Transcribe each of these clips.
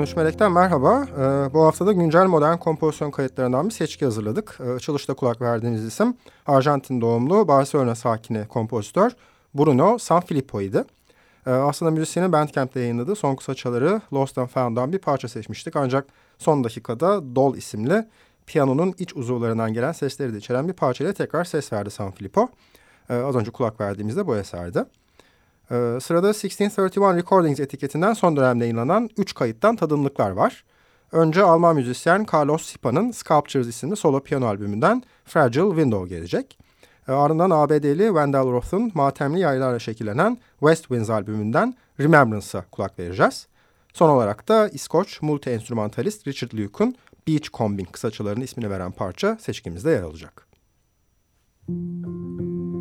13 Melek'ten merhaba. Ee, bu haftada güncel modern kompozisyon kayıtlarından bir seçki hazırladık. Ee, açılışta kulak verdiğimiz isim Arjantin doğumlu Barcelona sakini kompozitör Bruno Sanfilippo idi. Ee, aslında müzisyenin Bandcamp'te yayınladığı son kısa çaları Lost and Found'dan bir parça seçmiştik. Ancak son dakikada Dol isimli piyanonun iç uzuvlarından gelen sesleri de içeren bir parçayla tekrar ses verdi Sanfilippo. Ee, az önce kulak verdiğimizde bu eserdi. Ee, sırada 1631 Recordings etiketinden son dönemde yayınlanan 3 kayıttan tadımlıklar var. Önce Alman müzisyen Carlos Sipa'nın Sculptures isimli solo piyano albümünden Fragile Window gelecek. Ee, ardından ABD'li Wendell Roth'un matemli yaylarla şekillenen West Winds albümünden Remembrance'a kulak vereceğiz. Son olarak da İskoç multi-enstrümantalist Richard Luke'un Beach Combing kısaçalarının ismini veren parça seçkimizde yer alacak. Müzik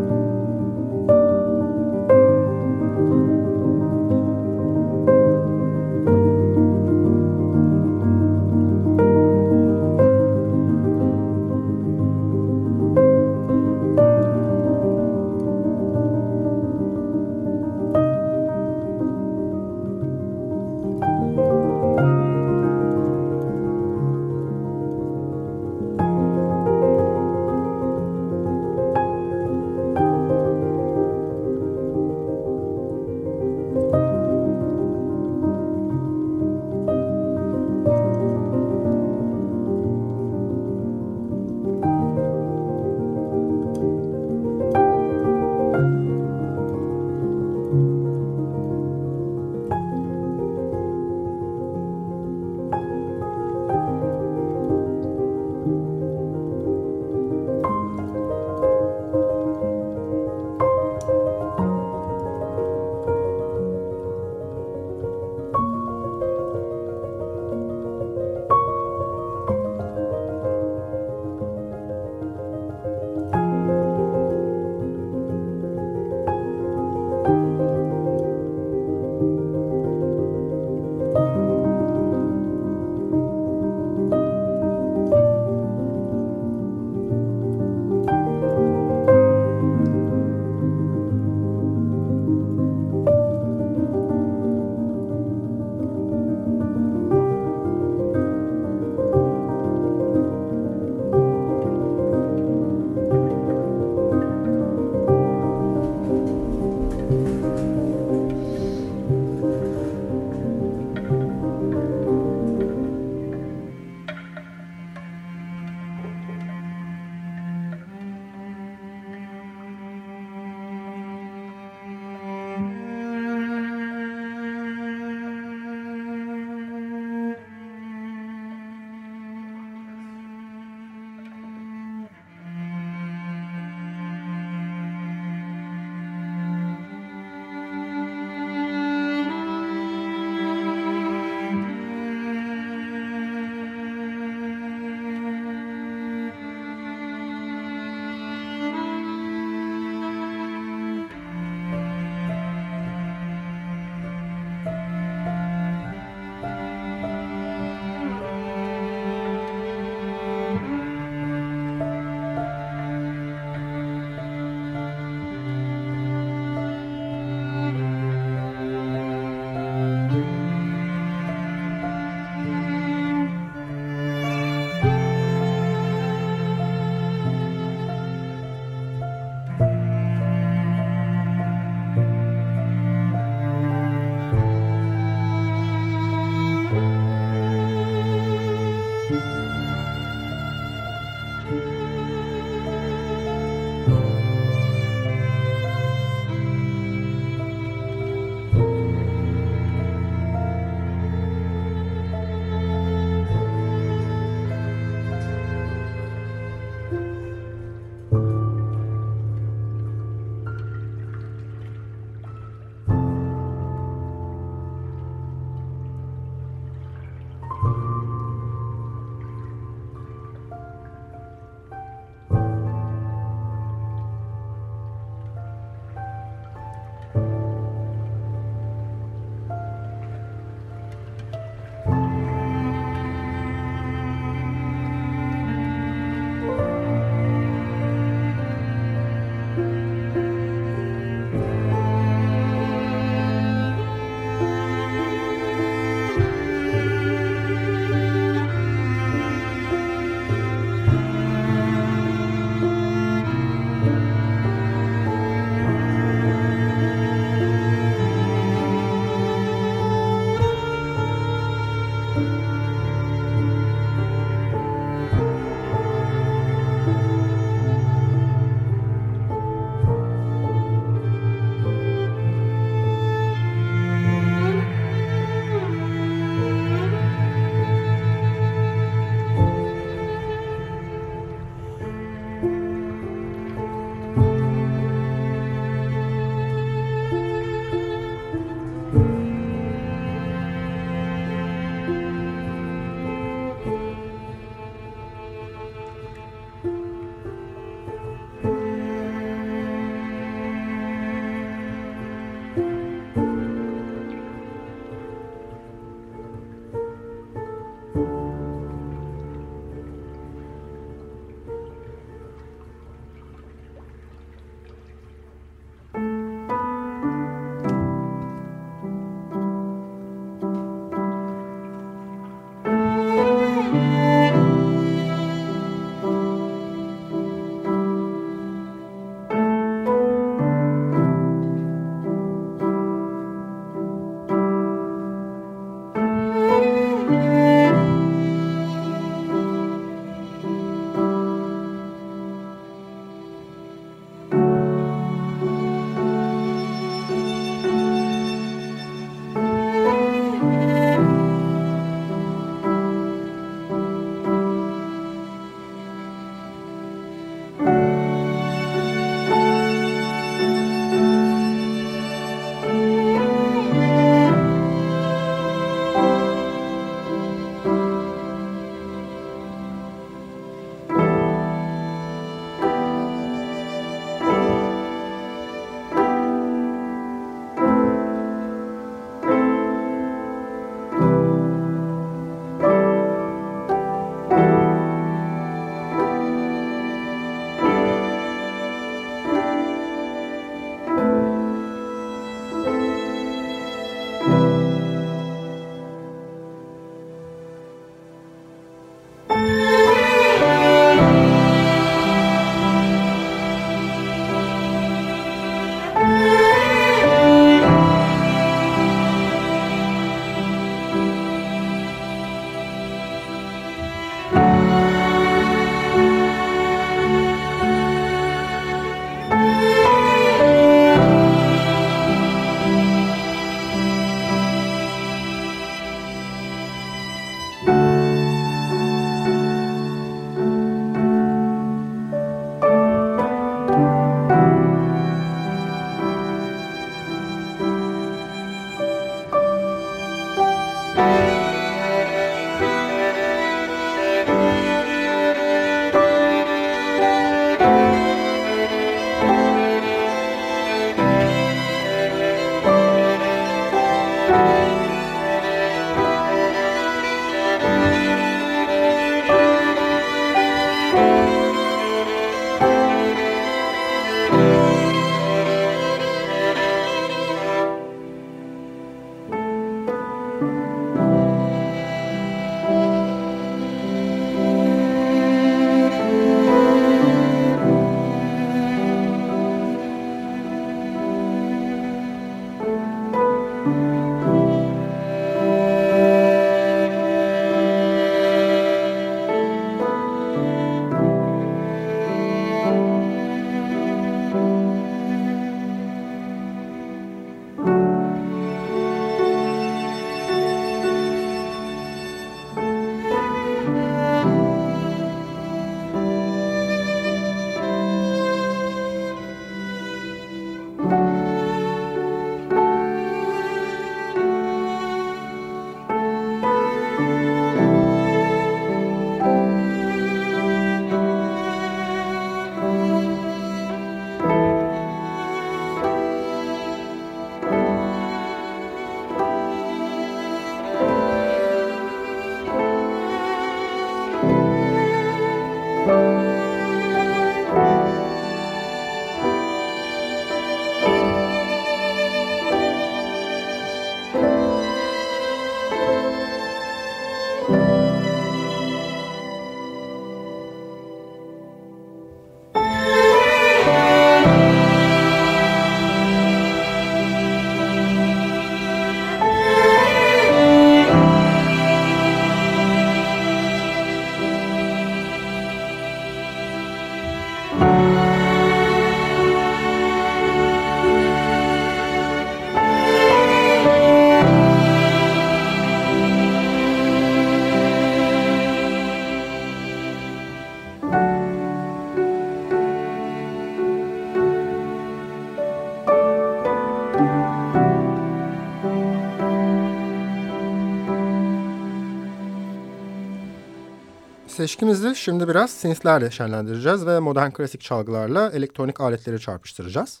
seçkimizi şimdi biraz synthlerle şenlendireceğiz ve modern klasik çalgılarla elektronik aletleri çarpıştıracağız.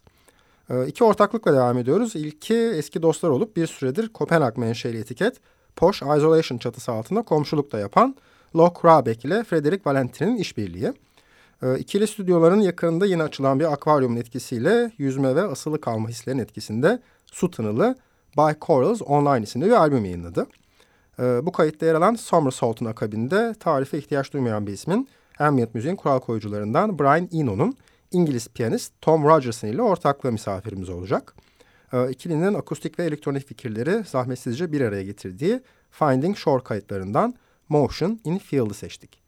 Ee, iki ortaklıkla devam ediyoruz. İlki eski dostlar olup bir süredir Kopenhag menşeli etiket Posh Isolation çatısı altında komşuluk da yapan Locke Rabeck ile Frederick Valentin'in işbirliği. Ee, ikili stüdyoların yakınında yine açılan bir akvaryumun etkisiyle yüzme ve asılı kalma hislerinin etkisinde su tınılı By Corals Online isimli bir albüm yayınladı. Ee, bu kayıtta yer alan Somersault'un akabinde tarife ihtiyaç duymayan bir ismin ambient müziğin kural koyucularından Brian Eno'nun İngiliz piyanist Tom Rogerson ile ortaklığı misafirimiz olacak. Ee, ikilinin akustik ve elektronik fikirleri zahmetsizce bir araya getirdiği Finding Shore kayıtlarından Motion in Field'ı seçtik.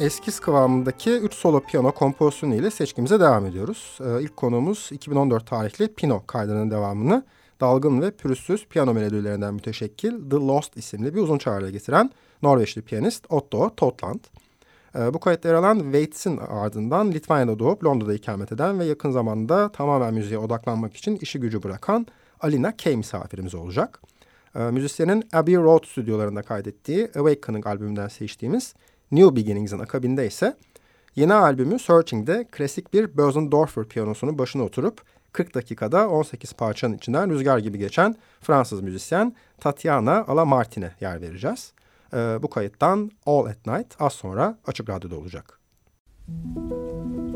Eskiz kıvamındaki 3 solo piyano kompozisyonu ile seçkimize devam ediyoruz. Ee, ilk konuğumuz 2014 tarihli Pino kaydının devamını dalgın ve pürüzsüz piyano melodilerinden müteşekkil The Lost isimli bir uzun çağrıya getiren Norveçli piyanist Otto Totland. Ee, bu kayıtta yer alan Waits'in ardından Litvanya'da doğup Londra'da ikamet eden ve yakın zamanda tamamen müziğe odaklanmak için işi gücü bırakan Alina Kay misafirimiz olacak. Ee, müzisyenin Abbey Road stüdyolarında kaydettiği Awakening albümünden seçtiğimiz New Beginnings'in akabinde ise yeni albümü Searching'de klasik bir Bösendorfer piyanosunun başına oturup 40 dakikada 18 parçanın içinden rüzgar gibi geçen Fransız müzisyen Tatiana Alamartin'e yer vereceğiz. Ee, bu kayıttan All at Night az sonra Açık Radyo'da olacak. Müzik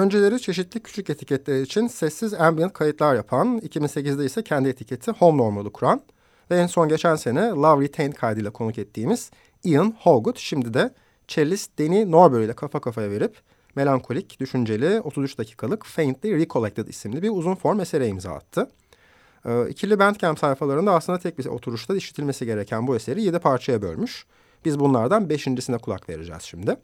Önceleri çeşitli küçük etiketler için sessiz ambient kayıtlar yapan, 2008'de ise kendi etiketi Home Normal'ı kuran ve en son geçen sene Love Retained kaydıyla konuk ettiğimiz Ian Hallgood şimdi de cellist Danny Norbury ile kafa kafaya verip melankolik, düşünceli, 33 dakikalık Faintly Recollected isimli bir uzun form esere imza attı. Ee, ikili Bandcamp sayfalarında aslında tek bir oturuşta işitilmesi gereken bu eseri yedi parçaya bölmüş. Biz bunlardan beşincisine kulak vereceğiz şimdi.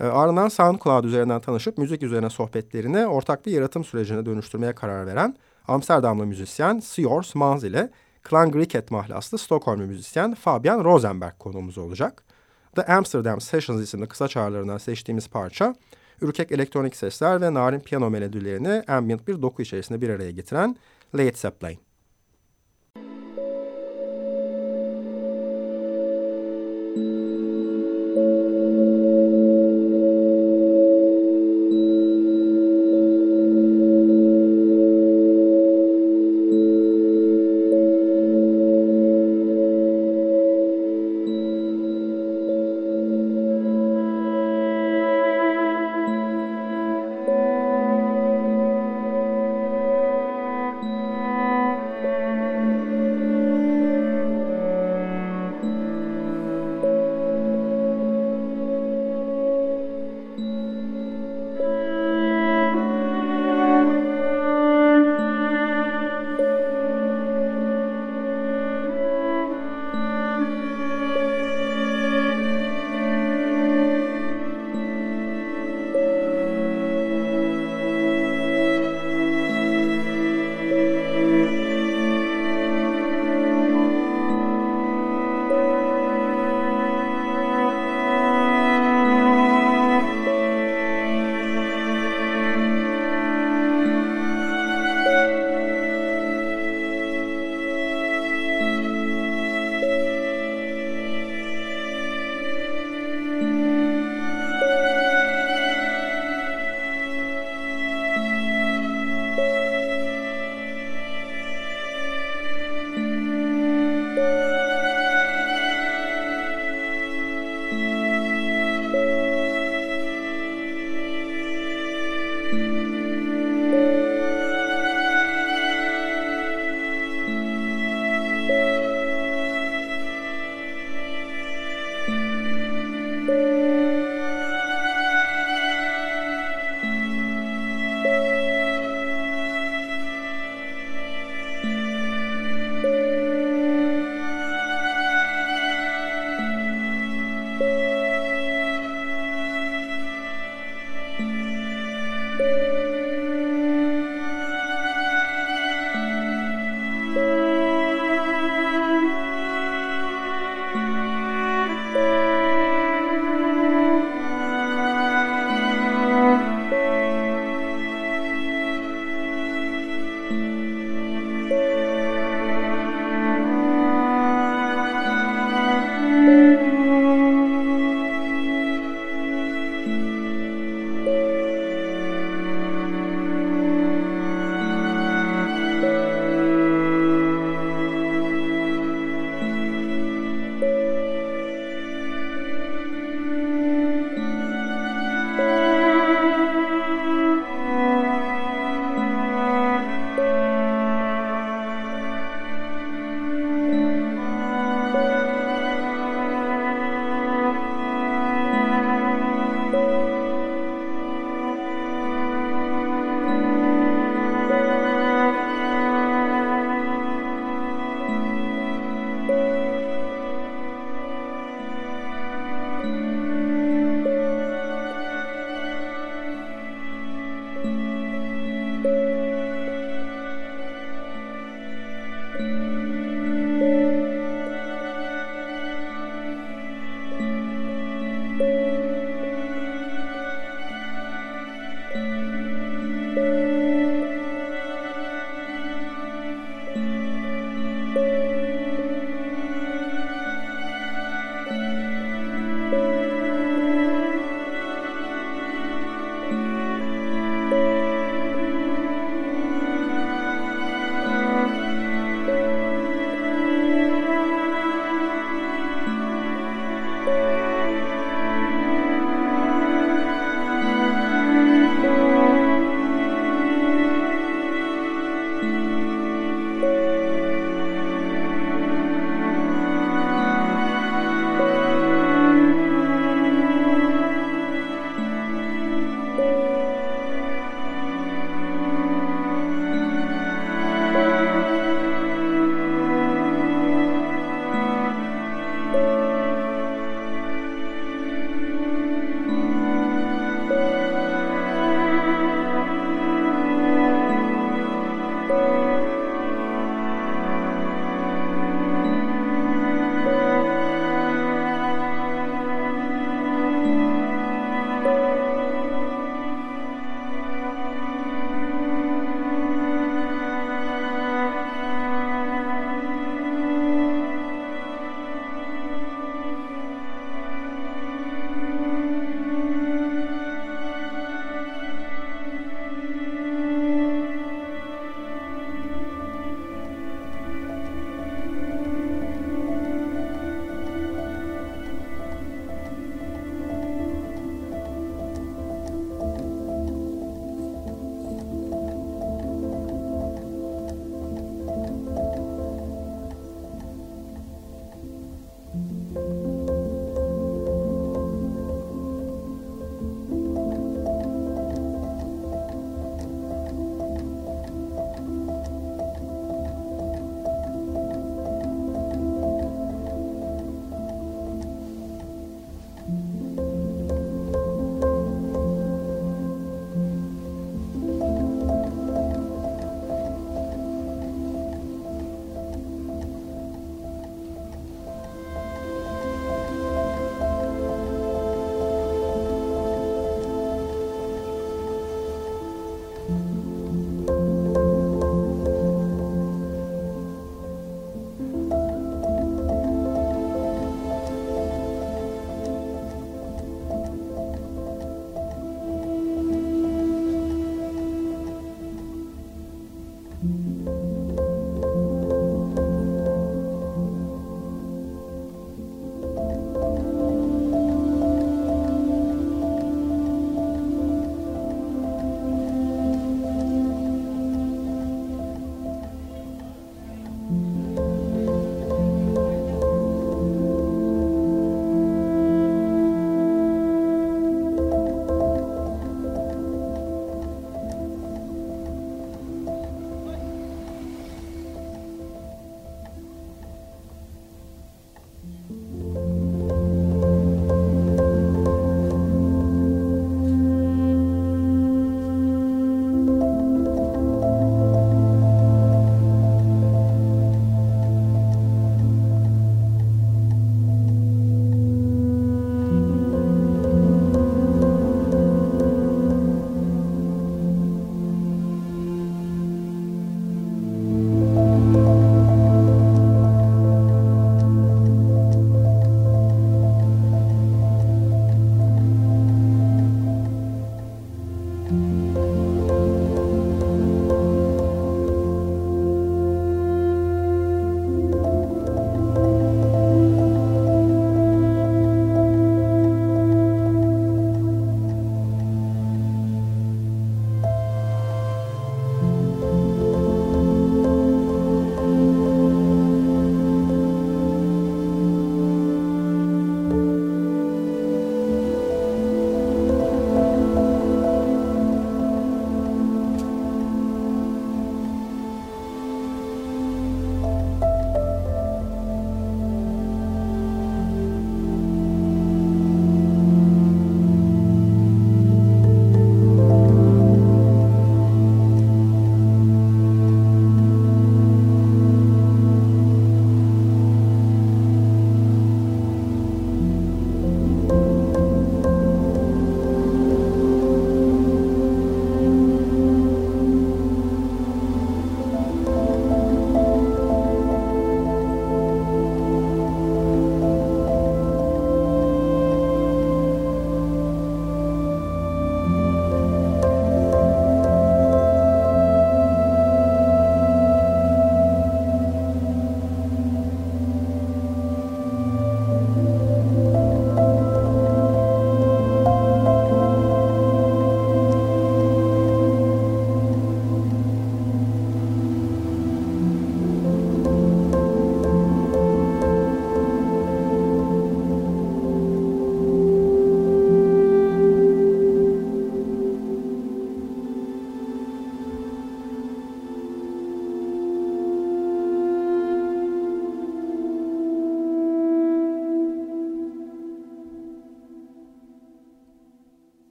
Ee, ardından SoundCloud üzerinden tanışıp müzik üzerine sohbetlerini ortak bir yaratım sürecine dönüştürmeye karar veren Amsterdamlı müzisyen Siors Mans ile Klan Cricket mahlaslı Stockholmlu müzisyen Fabian Rosenberg konuğumuz olacak. The Amsterdam Sessions isimli kısa çağrılarından seçtiğimiz parça, ürkek elektronik sesler ve narin piyano melodilerini ambient bir doku içerisinde bir araya getiren Late Zeppelin.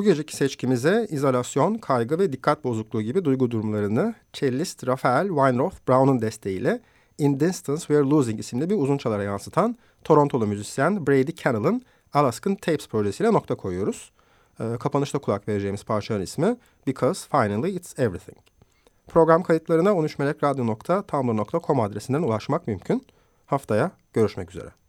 Bu geceki seçkimize izolasyon, kaygı ve dikkat bozukluğu gibi duygu durumlarını cellist Raphael Weinroth Brown'un desteğiyle In Distance We're Losing isimli bir uzun çalara yansıtan Torontolu müzisyen Brady Cannell'ın Alaskan Tapes projesiyle nokta koyuyoruz. Ee, kapanışta kulak vereceğimiz parçanın ismi Because Finally It's Everything. Program kayıtlarına 13melekradyo.tumblr.com adresinden ulaşmak mümkün. Haftaya görüşmek üzere.